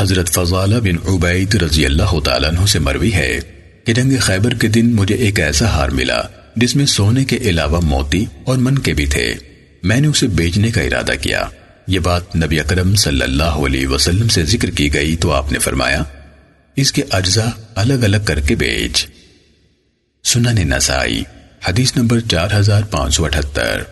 حضرت فضالہ بن عبید رضی اللہ تعالیٰ عنہ سے مروی ہے کہ جنگ خیبر کے دن مجھے ایک ایسا ہار ملا جس میں سونے کے علاوہ موتی اور من کے بھی تھے۔ میں نے اسے بیچنے کا ارادہ کیا۔ یہ بات نبی اکرم صلی اللہ علیہ وسلم سے ذکر کی گئی تو آپ نے فرمایا، اس کے اجزاء الگ الگ کر کے بیچ۔ سنن نسائی، حدیث نمبر چار ہزار پانچ سو اٹھتر۔